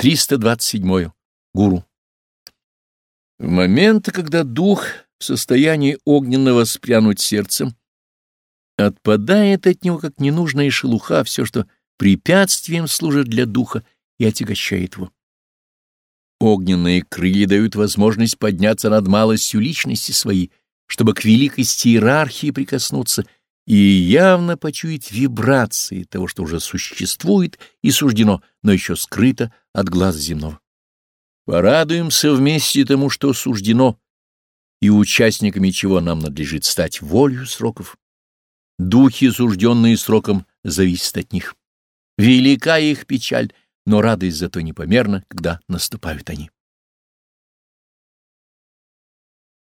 327. Гуру. В моменты, когда дух в состоянии огненного спрянуть сердцем, отпадает от него, как ненужная шелуха, все, что препятствием служит для духа и отягощает его. Огненные крылья дают возможность подняться над малостью личности своей, чтобы к великости иерархии прикоснуться и явно почуять вибрации того, что уже существует и суждено, но еще скрыто от глаз земного. Порадуемся вместе тому, что суждено, и участниками чего нам надлежит стать волею сроков. Духи, сужденные сроком, зависят от них. Велика их печаль, но радость зато непомерна, когда наступают они.